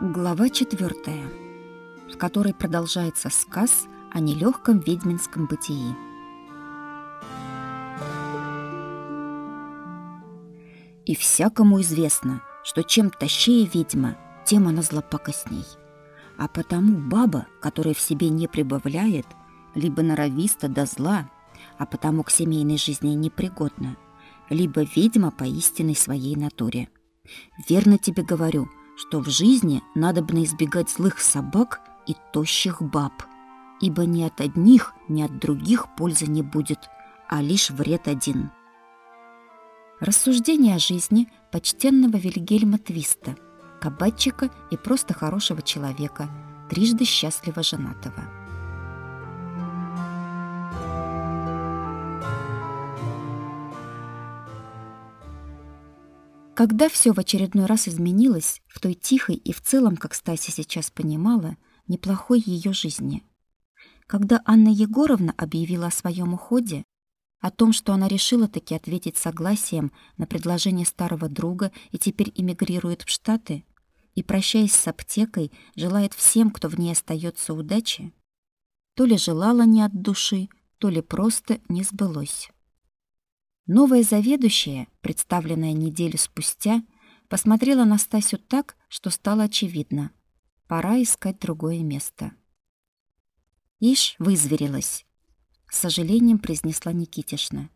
Глава четвертая, в которой продолжается сказ о нелегком ведьминском бытии. И всякому известно, что чем тащее ведьма, тем она злопакостней. А потому баба, которая в себе не прибавляет, либо норовиста до зла, а потому к семейной жизни непригодна, либо ведьма по истинной своей натуре. Верно тебе говорю – что в жизни надобно избегать злых собак и тощих баб, ибо ни от одних, ни от других пользы не будет, а лишь вред один. Рассуждение о жизни почтенного Вильгельма Твиста, кабачика и просто хорошего человека, трижды счастливо женатого. Когда все в очередной раз изменилось в той тихой и в целом, как Стася сейчас понимала, неплохой ее жизни. Когда Анна Егоровна объявила о своем уходе, о том, что она решила таки ответить согласием на предложение старого друга и теперь эмигрирует в Штаты, и, прощаясь с аптекой, желает всем, кто в ней остается удачи, то ли желала не от души, то ли просто не сбылось. Новая заведующая, представленная неделю спустя, посмотрела на Стасю так, что стало очевидно. Пора искать другое место. «Ишь, вызверилась», — с сожалением произнесла Никитишна.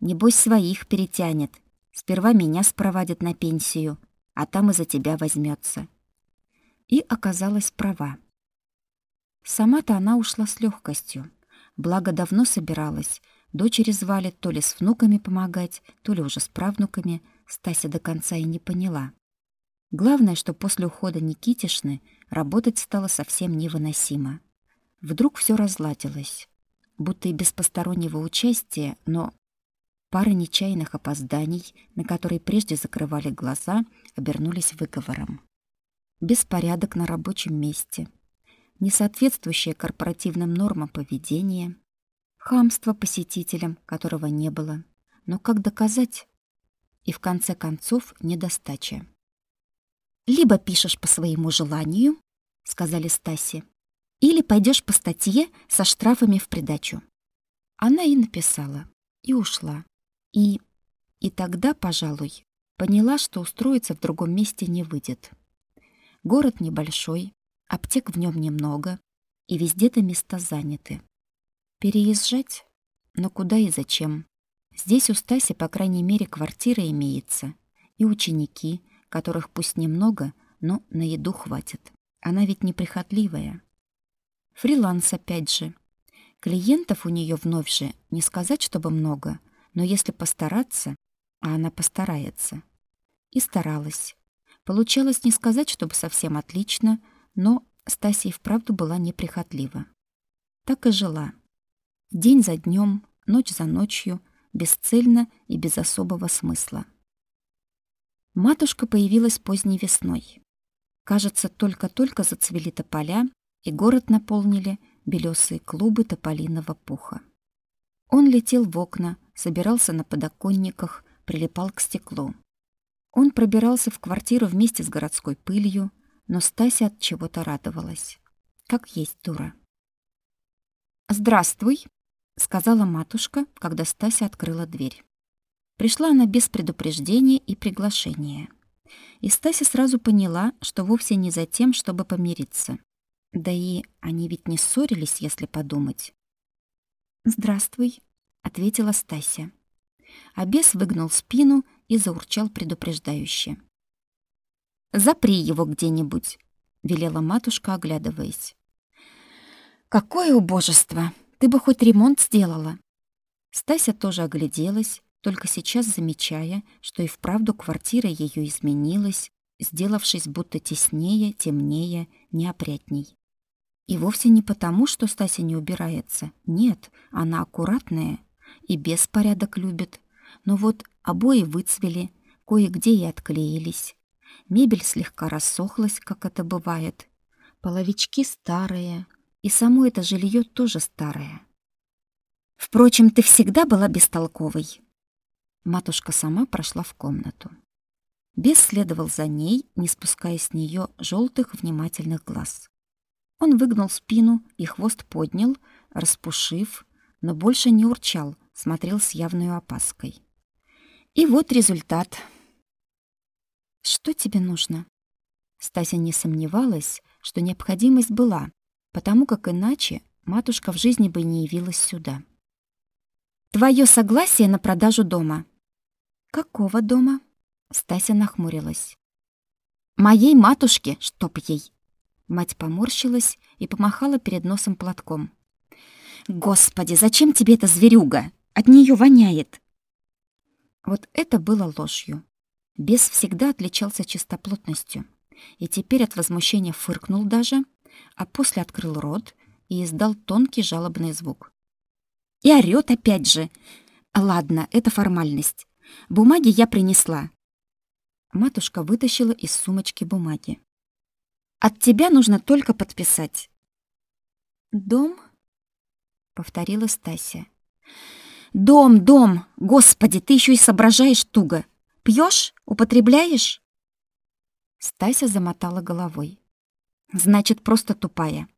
«Небось, своих перетянет. Сперва меня спровадят на пенсию, а там и за тебя возьмется. И оказалась права. Сама-то она ушла с легкостью, благо давно собиралась — Дочери звали то ли с внуками помогать, то ли уже с правнуками, Стася до конца и не поняла. Главное, что после ухода Никитишны работать стало совсем невыносимо. Вдруг все разладилось, будто и без постороннего участия, но пара нечаянных опозданий, на которые прежде закрывали глаза, обернулись выговором. Беспорядок на рабочем месте, несоответствующее корпоративным нормам поведение, Хамство посетителям, которого не было. Но как доказать? И в конце концов недостача. «Либо пишешь по своему желанию», — сказали Стасе, «или пойдешь по статье со штрафами в придачу». Она и написала, и ушла. И... и тогда, пожалуй, поняла, что устроиться в другом месте не выйдет. Город небольшой, аптек в нем немного, и везде-то места заняты. Переезжать? Но куда и зачем? Здесь у Стаси, по крайней мере, квартира имеется. И ученики, которых пусть немного, но на еду хватит. Она ведь неприхотливая. Фриланс опять же. Клиентов у нее вновь же не сказать, чтобы много, но если постараться, а она постарается. И старалась. Получалось не сказать, чтобы совсем отлично, но Стася и вправду была неприхотлива. Так и жила. День за днем, ночь за ночью, бесцельно и без особого смысла. Матушка появилась поздней весной. Кажется, только-только зацвели тополя, и город наполнили белесые клубы тополиного пуха. Он летел в окна, собирался на подоконниках, прилипал к стеклу. Он пробирался в квартиру вместе с городской пылью, но Стася от чего-то радовалась. Как есть дура. «Здравствуй!» Сказала матушка, когда Стася открыла дверь. Пришла она без предупреждения и приглашения. И Стася сразу поняла, что вовсе не за тем, чтобы помириться. Да и они ведь не ссорились, если подумать. «Здравствуй», — ответила Стася. А бес выгнул спину и заурчал предупреждающе. «Запри его где-нибудь», — велела матушка, оглядываясь. «Какое убожество!» Ты бы хоть ремонт сделала. Стася тоже огляделась, только сейчас замечая, что и вправду квартира ее изменилась, сделавшись будто теснее, темнее, неопрятней. И вовсе не потому, что Стася не убирается. Нет, она аккуратная и беспорядок любит. Но вот обои выцвели, кое-где и отклеились. Мебель слегка рассохлась, как это бывает. Половички старые, и само это жилье тоже старое. Впрочем, ты всегда была бестолковой. Матушка сама прошла в комнату. Бес следовал за ней, не спуская с нее желтых внимательных глаз. Он выгнул спину и хвост поднял, распушив, но больше не урчал, смотрел с явной опаской. И вот результат. Что тебе нужно? Стася не сомневалась, что необходимость была, потому как иначе матушка в жизни бы не явилась сюда. Твое согласие на продажу дома. Какого дома? Стася нахмурилась. Моей матушке, чтоб ей. Мать поморщилась и помахала перед носом платком. Господи, зачем тебе эта зверюга? От нее воняет. Вот это было ложью. Бес всегда отличался чистоплотностью, и теперь от возмущения фыркнул даже, а после открыл рот и издал тонкий жалобный звук. И орёт опять же. Ладно, это формальность. Бумаги я принесла. Матушка вытащила из сумочки бумаги. От тебя нужно только подписать. Дом? повторила Стася. Дом, дом. Господи, ты еще и соображаешь туго. Пьешь? Употребляешь? Стася замотала головой. Значит, просто тупая.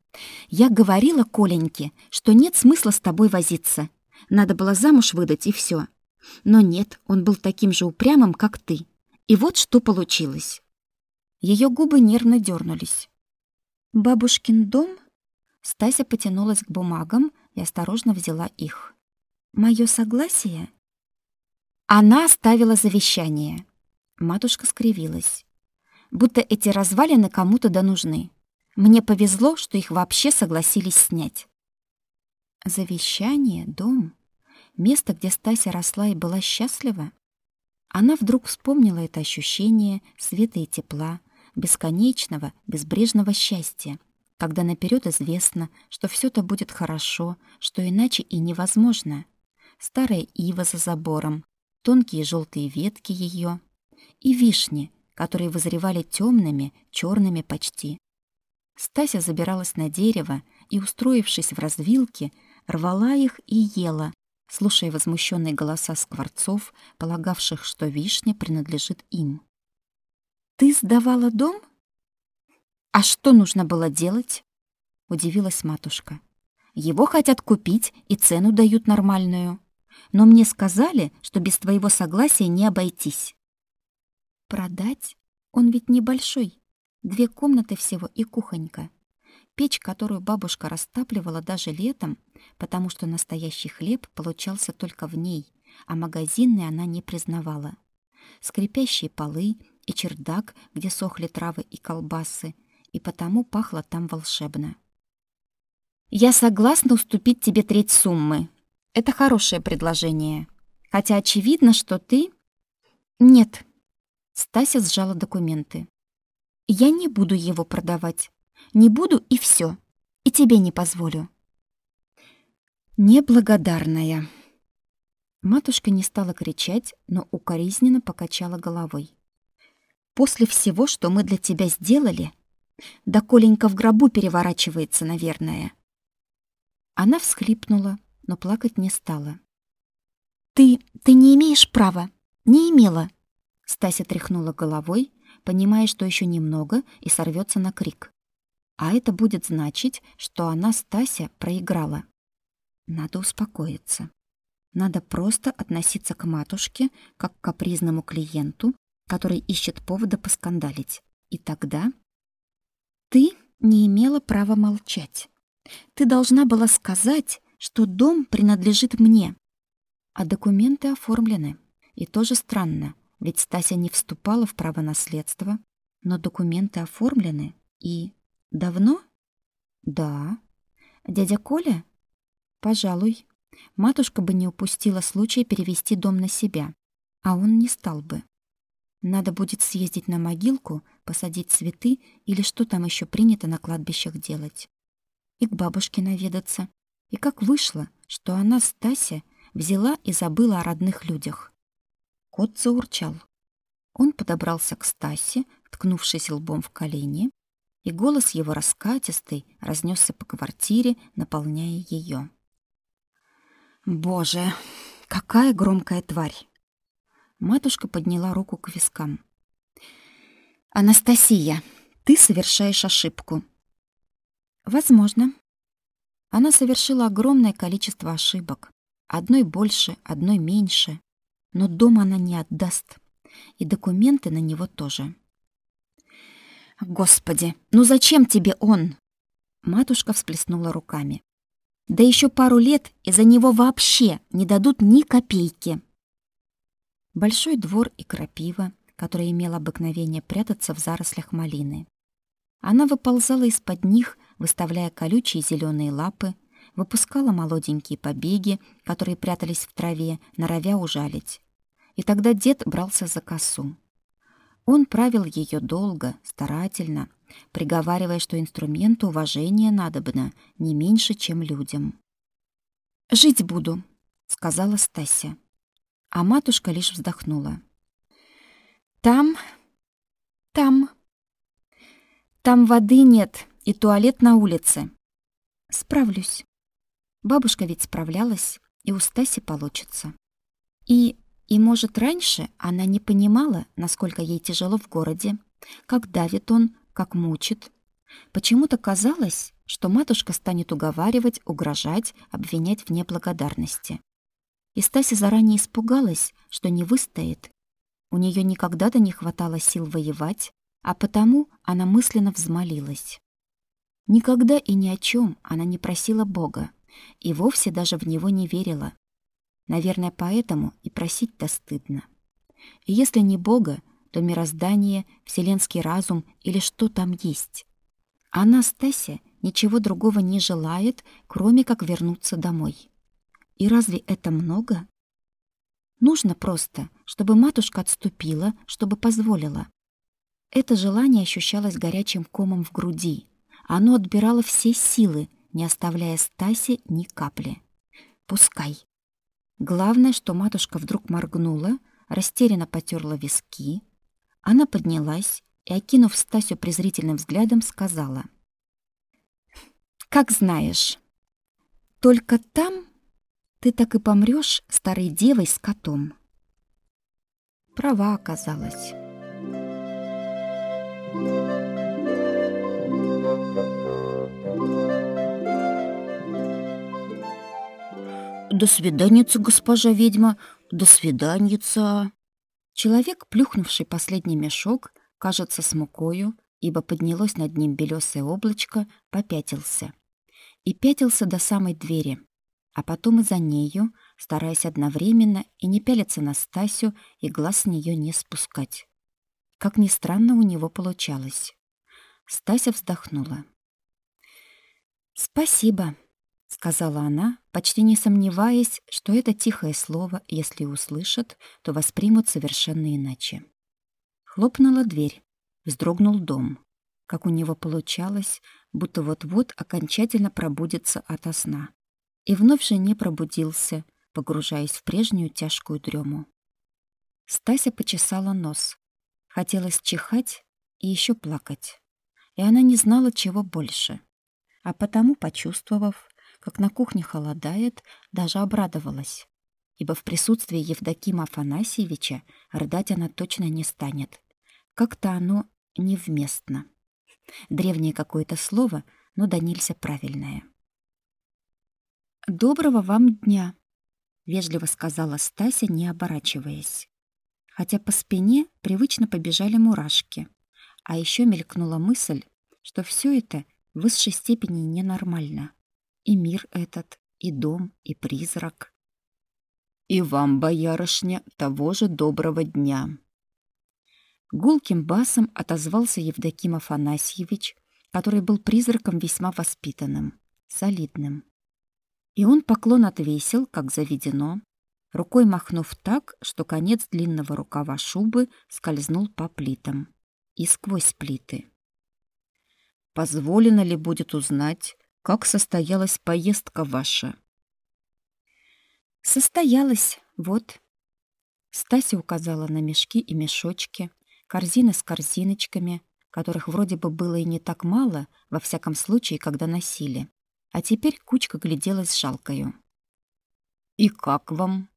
Я говорила Коленьке, что нет смысла с тобой возиться. Надо было замуж выдать и все. Но нет, он был таким же упрямым, как ты. И вот что получилось. Ее губы нервно дернулись. Бабушкин дом? Стася потянулась к бумагам и осторожно взяла их. Мое согласие? Она оставила завещание. Матушка скривилась. Будто эти развалины кому-то да нужны. Мне повезло, что их вообще согласились снять. Завещание, дом, место, где Стася росла и была счастлива. Она вдруг вспомнила это ощущение света и тепла, бесконечного, безбрежного счастья, когда наперед известно, что все это будет хорошо, что иначе и невозможно. Старая ива за забором, тонкие желтые ветки ее и вишни, которые вызревали темными, черными почти. Стася забиралась на дерево и, устроившись в развилке, рвала их и ела, слушая возмущенные голоса скворцов, полагавших, что вишня принадлежит им. «Ты сдавала дом?» «А что нужно было делать?» — удивилась матушка. «Его хотят купить и цену дают нормальную. Но мне сказали, что без твоего согласия не обойтись». «Продать? Он ведь небольшой. Две комнаты всего и кухонька. Печь, которую бабушка растапливала даже летом, потому что настоящий хлеб получался только в ней, а магазинный она не признавала. Скрипящие полы и чердак, где сохли травы и колбасы, и потому пахло там волшебно. «Я согласна уступить тебе треть суммы. Это хорошее предложение. Хотя очевидно, что ты...» «Нет». Стася сжала документы. Я не буду его продавать. Не буду и все. И тебе не позволю. Неблагодарная. Матушка не стала кричать, но укоризненно покачала головой. После всего, что мы для тебя сделали, да Коленька в гробу переворачивается, наверное. Она всхлипнула, но плакать не стала. Ты, ты не имеешь права. Не имела. Стася тряхнула головой понимая, что еще немного и сорвется на крик. А это будет значить, что она, Стася, проиграла. Надо успокоиться. Надо просто относиться к матушке как к капризному клиенту, который ищет повода поскандалить. И тогда ты не имела права молчать. Ты должна была сказать, что дом принадлежит мне. А документы оформлены. И тоже странно, ведь Стася не вступала в право наследства, но документы оформлены и... Давно? Да. Дядя Коля? Пожалуй. Матушка бы не упустила случая перевести дом на себя, а он не стал бы. Надо будет съездить на могилку, посадить цветы или что там еще принято на кладбищах делать. И к бабушке наведаться. И как вышло, что она, Стася, взяла и забыла о родных людях. Кот заурчал. Он подобрался к Стасе, ткнувшись лбом в колени, и голос его раскатистый разнесся по квартире, наполняя ее. «Боже, какая громкая тварь!» Матушка подняла руку к вискам. Анастасия, ты совершаешь ошибку. Возможно. Она совершила огромное количество ошибок. Одной больше, одной меньше. Но дом она не отдаст. И документы на него тоже. Господи, ну зачем тебе он? Матушка всплеснула руками. Да еще пару лет, и за него вообще не дадут ни копейки. Большой двор и крапива, которая имела обыкновение прятаться в зарослях малины. Она выползала из-под них, выставляя колючие зеленые лапы, выпускала молоденькие побеги, которые прятались в траве, норовя ужалить. И тогда дед брался за косу. Он правил ее долго, старательно, приговаривая, что инструменту уважения надобно не меньше, чем людям. «Жить буду», — сказала Стася. А матушка лишь вздохнула. «Там, там, там воды нет и туалет на улице. Справлюсь. Бабушка ведь справлялась, и у Стаси получится. И, и может, раньше она не понимала, насколько ей тяжело в городе, как давит он, как мучит. Почему-то казалось, что матушка станет уговаривать, угрожать, обвинять в неблагодарности. И Стася заранее испугалась, что не выстоит. У нее никогда-то не хватало сил воевать, а потому она мысленно взмолилась. Никогда и ни о чем она не просила Бога, и вовсе даже в него не верила. Наверное, поэтому и просить-то стыдно. И если не Бога, то мироздание, вселенский разум или что там есть. Она, Стася, ничего другого не желает, кроме как вернуться домой. И разве это много? Нужно просто, чтобы матушка отступила, чтобы позволила. Это желание ощущалось горячим комом в груди. Оно отбирало все силы, не оставляя Стасе ни капли. Пускай. Главное, что матушка вдруг моргнула, растерянно потерла виски, она поднялась и, окинув Стасю презрительным взглядом, сказала. «Как знаешь. Только там ты так и помрёшь старой девой с котом». Права оказалась. «До свиданица, госпожа ведьма, до свиданица!» Человек, плюхнувший последний мешок, кажется, с мукою, ибо поднялось над ним белесое облачко, попятился. И пятился до самой двери, а потом и за нею, стараясь одновременно и не пялиться на Стасю и глаз с нее не спускать. Как ни странно, у него получалось. Стася вздохнула. «Спасибо», сказала она, почти не сомневаясь, что это тихое слово, если услышат, то воспримут совершенно иначе. Хлопнула дверь, вздрогнул дом. Как у него получалось, будто вот-вот окончательно пробудится ото сна. И вновь же не пробудился, погружаясь в прежнюю тяжкую дрему. Стася почесала нос. Хотелось чихать и еще плакать. И она не знала, чего больше. А потому, почувствовав, как на кухне холодает, даже обрадовалась, ибо в присутствии Евдокима Афанасьевича рыдать она точно не станет. Как-то оно невместно. Древнее какое-то слово, но да нельзя правильное. «Доброго вам дня!» — вежливо сказала Стася, не оборачиваясь. Хотя по спине привычно побежали мурашки, а еще мелькнула мысль, что все это в высшей степени ненормально и мир этот, и дом, и призрак. И вам, боярышня, того же доброго дня. Гулким басом отозвался Евдоким Афанасьевич, который был призраком весьма воспитанным, солидным. И он поклон отвесил, как заведено, рукой махнув так, что конец длинного рукава шубы скользнул по плитам и сквозь плиты. Позволено ли будет узнать, как состоялась поездка ваша? Состоялась, вот. Стася указала на мешки и мешочки, корзины с корзиночками, которых вроде бы было и не так мало, во всяком случае, когда носили. А теперь кучка гляделась жалкою. «И как вам?»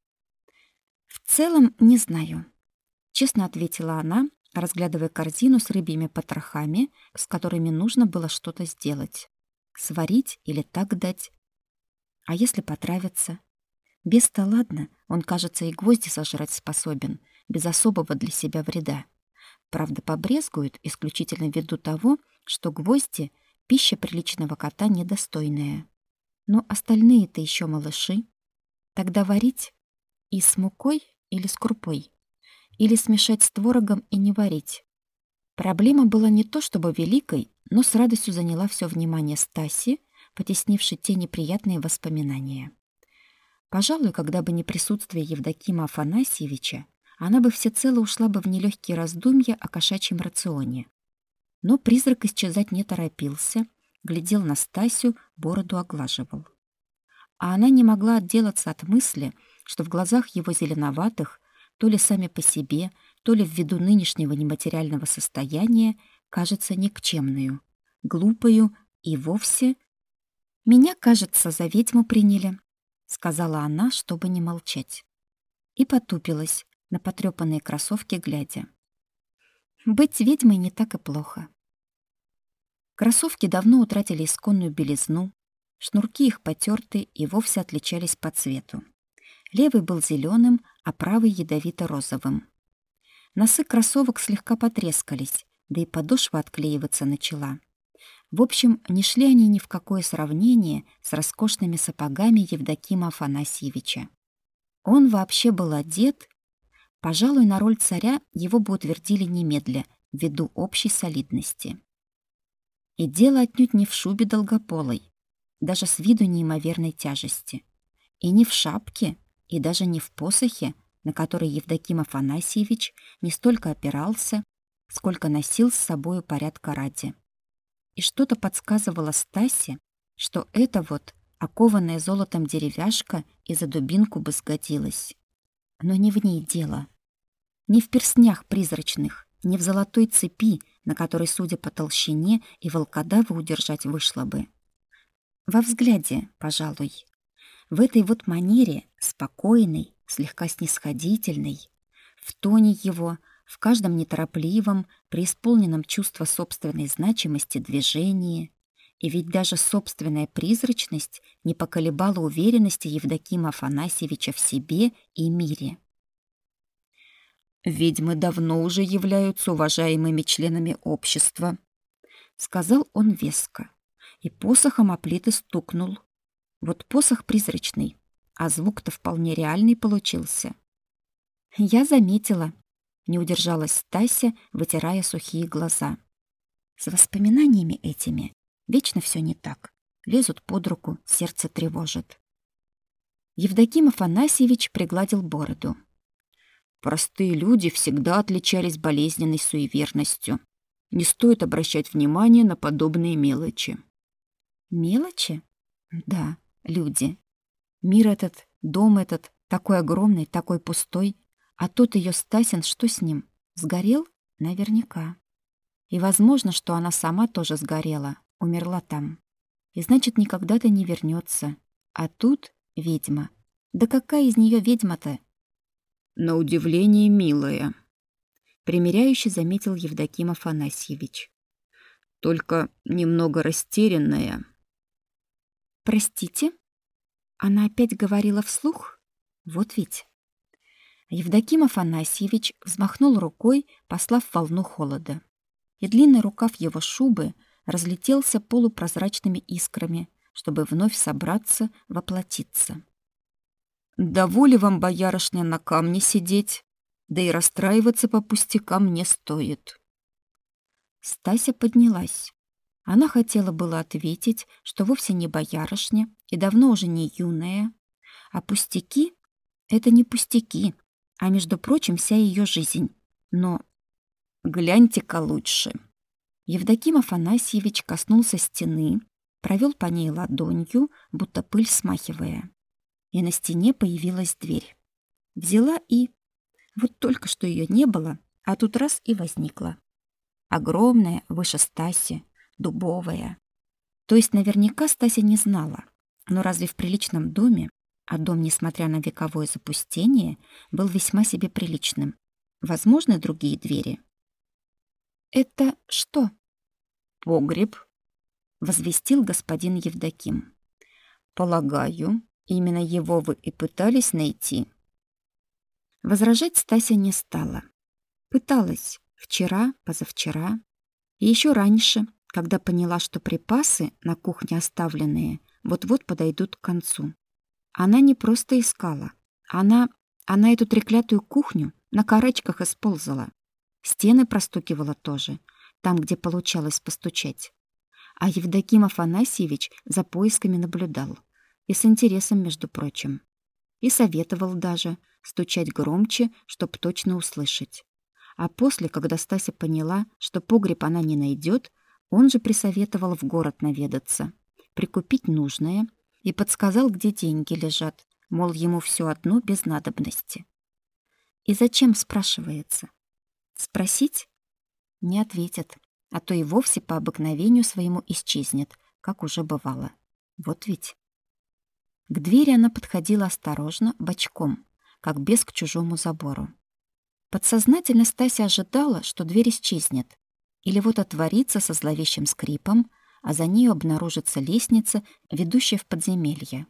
«В целом не знаю», — честно ответила она, разглядывая корзину с рыбьими потрохами, с которыми нужно было что-то сделать. Сварить или так дать. А если потравится? Без-то ладно, он, кажется, и гвозди сожрать способен, без особого для себя вреда. Правда, побрезгуют исключительно ввиду того, что гвозди — пища приличного кота недостойная. Но остальные-то еще малыши. Тогда варить и с мукой или с крупой? Или смешать с творогом и не варить? Проблема была не то чтобы великой, но с радостью заняла все внимание Стаси, потеснившей те неприятные воспоминания. Пожалуй, когда бы не присутствие Евдокима Афанасьевича, она бы всецело ушла бы в нелегкие раздумья о кошачьем рационе. Но призрак исчезать не торопился, глядел на Стасю, бороду оглаживал. А она не могла отделаться от мысли, что в глазах его зеленоватых, то ли сами по себе, то ли ввиду нынешнего нематериального состояния, кажется никчемную, глупою и вовсе... «Меня, кажется, за ведьму приняли», — сказала она, чтобы не молчать. И потупилась, на потрёпанные кроссовки глядя. Быть ведьмой не так и плохо. Кроссовки давно утратили исконную белизну, шнурки их потёрты и вовсе отличались по цвету. Левый был зеленым, а правый ядовито-розовым. Носы кроссовок слегка потрескались, да и подошва отклеиваться начала. В общем, не шли они ни в какое сравнение с роскошными сапогами Евдокима Афанасьевича. Он вообще был одет Пожалуй, на роль царя его бы утвердили немедля, ввиду общей солидности. И дело отнюдь не в шубе долгополой, даже с виду неимоверной тяжести, и не в шапке, и даже не в посохе, на который Евдоким Афанасьевич не столько опирался, сколько носил с собою порядка ради. И что-то подсказывало Стасе, что это вот окованная золотом деревяшка и за дубинку бы сгодилась. Но не в ней дело. Не в перстнях призрачных, не в золотой цепи, на которой, судя по толщине, и волкодава удержать вышло бы. Во взгляде, пожалуй. В этой вот манере, спокойной, слегка снисходительной, в тоне его, в каждом неторопливом, преисполненном чувства собственной значимости движении. И ведь даже собственная призрачность не поколебала уверенности Евдокима Афанасьевича в себе и мире. Ведьмы давно уже являются уважаемыми членами общества, сказал он веско. И посохом о плиты стукнул. Вот посох призрачный, а звук-то вполне реальный получился. Я заметила, не удержалась Стася, вытирая сухие глаза. С воспоминаниями этими вечно все не так. Лезут под руку, сердце тревожит. Евдоким Афанасьевич пригладил бороду. Простые люди всегда отличались болезненной суеверностью. Не стоит обращать внимание на подобные мелочи. Мелочи? Да, люди. Мир этот, дом этот, такой огромный, такой пустой. А тот ее Стасин, что с ним? Сгорел? Наверняка. И возможно, что она сама тоже сгорела, умерла там. И значит, никогда-то не вернется. А тут ведьма. Да какая из нее ведьма-то? на удивление милая, примиряюще заметил Евдоким Афанасьевич. Только немного растерянная. Простите? Она опять говорила вслух? Вот ведь. Евдоким Афанасьевич взмахнул рукой, послав волну холода. И длинный рукав его шубы разлетелся полупрозрачными искрами, чтобы вновь собраться, воплотиться. Да вам, боярышня, на камне сидеть, да и расстраиваться по пустякам не стоит. Стася поднялась. Она хотела было ответить, что вовсе не боярышня и давно уже не юная, а пустяки — это не пустяки, а, между прочим, вся ее жизнь. Но гляньте-ка лучше. Евдоким Афанасьевич коснулся стены, провел по ней ладонью, будто пыль смахивая и на стене появилась дверь. Взяла и... Вот только что ее не было, а тут раз и возникла. Огромная, выше Стаси, дубовая. То есть наверняка Стася не знала. Но разве в приличном доме, а дом, несмотря на вековое запустение, был весьма себе приличным, возможны другие двери? Это что? Погреб, возвестил господин Евдоким. Полагаю, именно его вы и пытались найти. Возражать Стася не стала. Пыталась вчера, позавчера и еще раньше, когда поняла, что припасы на кухне оставленные вот-вот подойдут к концу. Она не просто искала. Она... Она эту треклятую кухню на карачках исползала. Стены простукивала тоже, там, где получалось постучать. А Евдоким Афанасьевич за поисками наблюдал. И с интересом, между прочим. И советовал даже стучать громче, чтоб точно услышать. А после, когда Стася поняла, что погреб она не найдет, он же присоветовал в город наведаться, прикупить нужное и подсказал, где деньги лежат, мол, ему все одно без надобности. И зачем, спрашивается? Спросить? Не ответят, а то и вовсе по обыкновению своему исчезнет, как уже бывало. Вот ведь. К двери она подходила осторожно, бочком, как без к чужому забору. Подсознательно Стася ожидала, что дверь исчезнет, или вот отворится со зловещим скрипом, а за ней обнаружится лестница, ведущая в подземелье.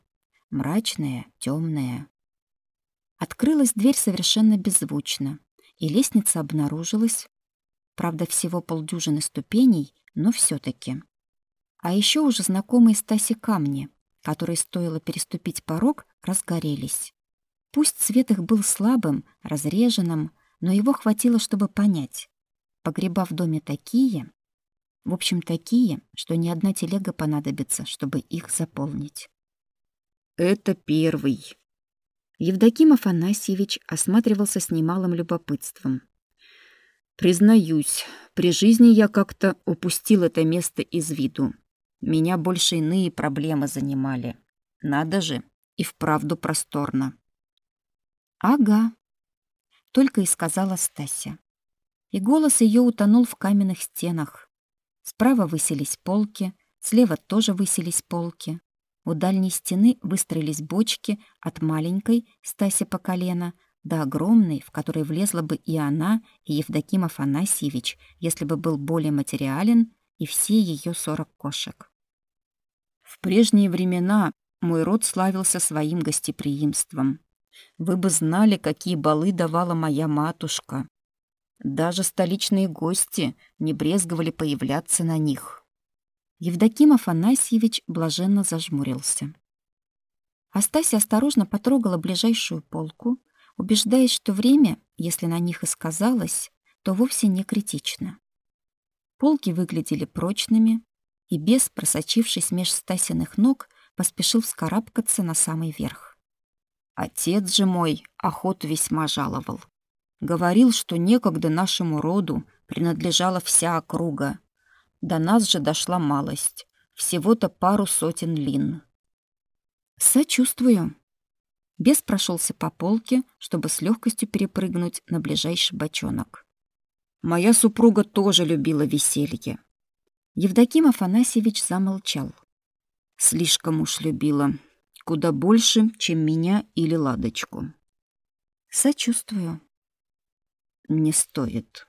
Мрачная, темная. Открылась дверь совершенно беззвучно, и лестница обнаружилась. Правда, всего полдюжины ступеней, но все таки А еще уже знакомые Стасе камни, которые стоило переступить порог, разгорелись. Пусть цвет их был слабым, разреженным, но его хватило, чтобы понять. Погреба в доме такие, в общем, такие, что ни одна телега понадобится, чтобы их заполнить. Это первый. Евдоким Афанасьевич осматривался с немалым любопытством. Признаюсь, при жизни я как-то упустил это место из виду. Меня больше иные проблемы занимали. Надо же, и вправду просторно. Ага, только и сказала Стася. И голос ее утонул в каменных стенах. Справа высились полки, слева тоже высились полки. У дальней стены выстроились бочки от маленькой, Стаси по колено, до огромной, в которой влезла бы и она, и Евдоким Афанасьевич, если бы был более материален, и все ее сорок кошек. В прежние времена мой род славился своим гостеприимством. Вы бы знали, какие балы давала моя матушка. Даже столичные гости не брезговали появляться на них. Евдоким Афанасьевич блаженно зажмурился. Астасия осторожно потрогала ближайшую полку, убеждаясь, что время, если на них и сказалось, то вовсе не критично. Полки выглядели прочными, и бес, просочившись меж Стасиных ног, поспешил вскарабкаться на самый верх. Отец же мой охоту весьма жаловал. Говорил, что некогда нашему роду принадлежала вся округа, до нас же дошла малость. Всего-то пару сотен лин. Сочувствую. Бес прошелся по полке, чтобы с легкостью перепрыгнуть на ближайший бочонок. Моя супруга тоже любила веселье. Евдоким Афанасьевич замолчал. Слишком уж любила. Куда больше, чем меня или Ладочку. Сочувствую. Не стоит.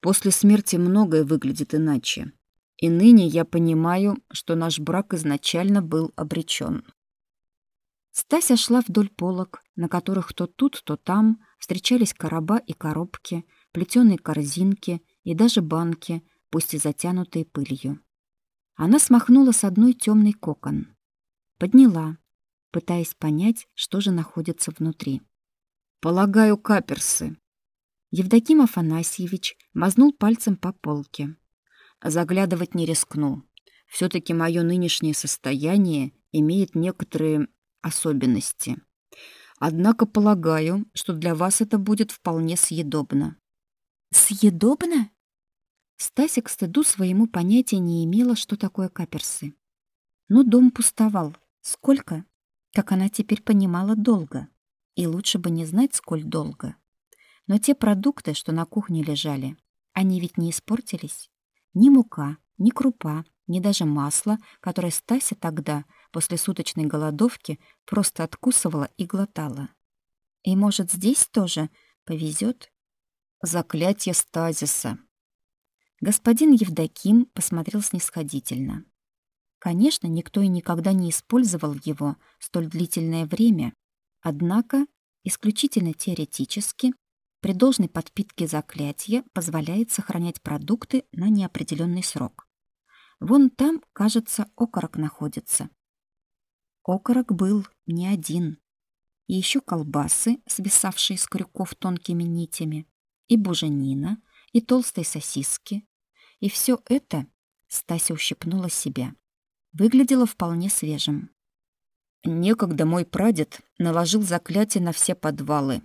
После смерти многое выглядит иначе. И ныне я понимаю, что наш брак изначально был обречен. Стася шла вдоль полок, на которых то тут, то там встречались короба и коробки, плетеные корзинки и даже банки, пусть и затянутые пылью. Она смахнула с одной темный кокон. Подняла, пытаясь понять, что же находится внутри. «Полагаю, каперсы», Евдоким Афанасьевич мазнул пальцем по полке. Заглядывать не рискну. все таки мое нынешнее состояние имеет некоторые особенности. Однако полагаю, что для вас это будет вполне съедобно. Съедобно? Стася к стыду своему понятия не имела, что такое каперсы. Но дом пустовал. Сколько? Как она теперь понимала, долго. И лучше бы не знать, сколь долго. Но те продукты, что на кухне лежали, они ведь не испортились. Ни мука, ни крупа, ни даже масло, которое Стася тогда, после суточной голодовки, просто откусывала и глотала. И, может, здесь тоже повезет? Заклятие стазиса. Господин Евдоким посмотрел снисходительно. Конечно, никто и никогда не использовал его столь длительное время, однако исключительно теоретически при должной подпитке заклятия позволяет сохранять продукты на неопределенный срок. Вон там, кажется, окорок находится. Окорок был не один. И еще колбасы, свисавшие с крюков тонкими нитями, и буженина, и толстые сосиски. И все это Стася ущипнула себя. Выглядело вполне свежим. Некогда мой прадед наложил заклятие на все подвалы,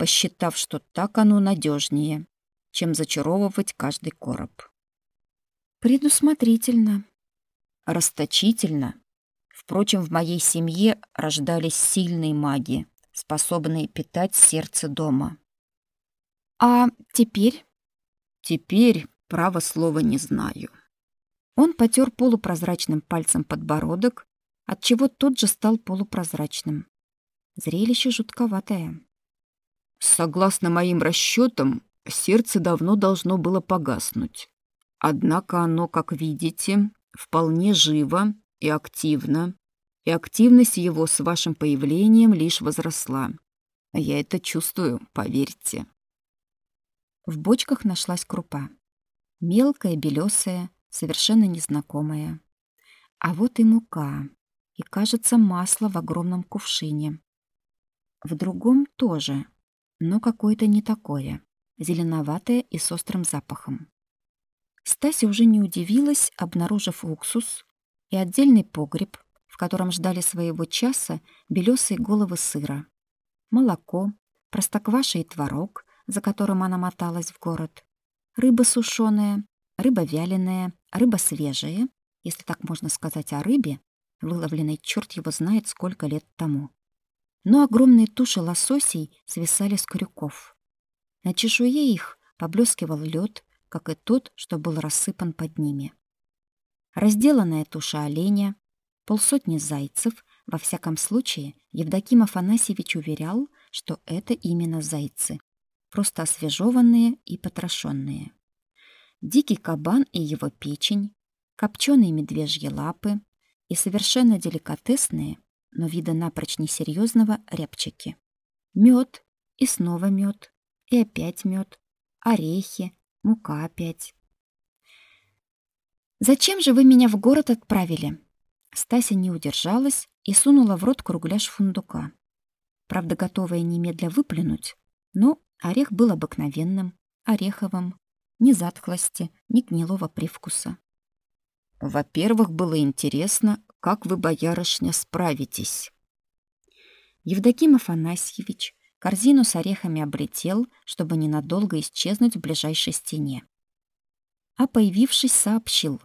посчитав, что так оно надежнее, чем зачаровывать каждый короб. Предусмотрительно. Расточительно. Впрочем, в моей семье рождались сильные маги, способные питать сердце дома. А теперь? Теперь, право слова, не знаю. Он потер полупрозрачным пальцем подбородок, отчего тот же стал полупрозрачным. Зрелище жутковатое. Согласно моим расчетам, сердце давно должно было погаснуть. Однако оно, как видите, вполне живо и активно, и активность его с вашим появлением лишь возросла. Я это чувствую, поверьте. В бочках нашлась крупа. Мелкая, белесая, совершенно незнакомая. А вот и мука. И, кажется, масло в огромном кувшине. В другом тоже, но какое-то не такое, зеленоватое и с острым запахом. Стася уже не удивилась, обнаружив уксус и отдельный погреб, в котором ждали своего часа белесые головы сыра, молоко, простокваша и творог, за которым она моталась в город, рыба сушеная, рыба вяленая, рыба свежая, если так можно сказать о рыбе, выловленной черт его знает сколько лет тому. Но огромные туши лососей свисали с крюков. На чешуе их поблескивал лед, как и тот, что был рассыпан под ними. Разделанная туша оленя, полсотни зайцев, во всяком случае, Евдоким Афанасьевич уверял, что это именно зайцы, просто освежеванные и потрошенные. Дикий кабан и его печень, копченые медвежьи лапы и совершенно деликатесные, но вида напрочь несерьезного рябчики. Мед и снова мед, и опять мед, орехи, мука опять. «Зачем же вы меня в город отправили?» Стася не удержалась и сунула в рот кругляш фундука. Правда, готовая немедля выплюнуть, но орех был обыкновенным, ореховым, ни затхлости, ни гнилого привкуса. «Во-первых, было интересно, как вы, боярышня, справитесь?» Евдоким Афанасьевич Корзину с орехами облетел, чтобы ненадолго исчезнуть в ближайшей стене. А появившись, сообщил.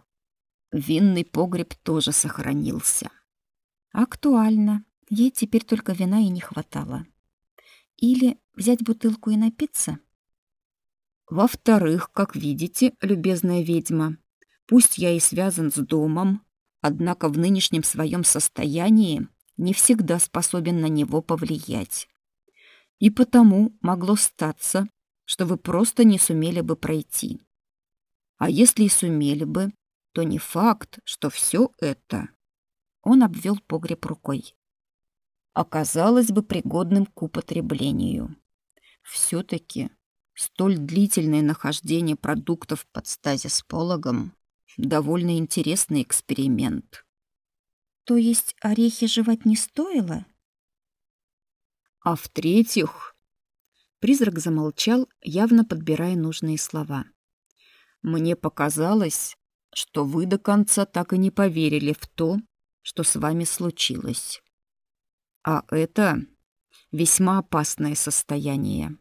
Винный погреб тоже сохранился. Актуально. Ей теперь только вина и не хватало. Или взять бутылку и напиться? Во-вторых, как видите, любезная ведьма, пусть я и связан с домом, однако в нынешнем своем состоянии не всегда способен на него повлиять. И потому могло статься, что вы просто не сумели бы пройти. А если и сумели бы, то не факт, что все это... Он обвел погреб рукой. Оказалось бы пригодным к употреблению. Все-таки столь длительное нахождение продуктов под стазис пологом — довольно интересный эксперимент. То есть орехи жевать не стоило? А в-третьих, призрак замолчал, явно подбирая нужные слова. Мне показалось, что вы до конца так и не поверили в то, что с вами случилось. А это весьма опасное состояние.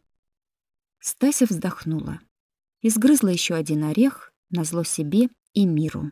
Стася вздохнула и сгрызла еще один орех назло себе и миру.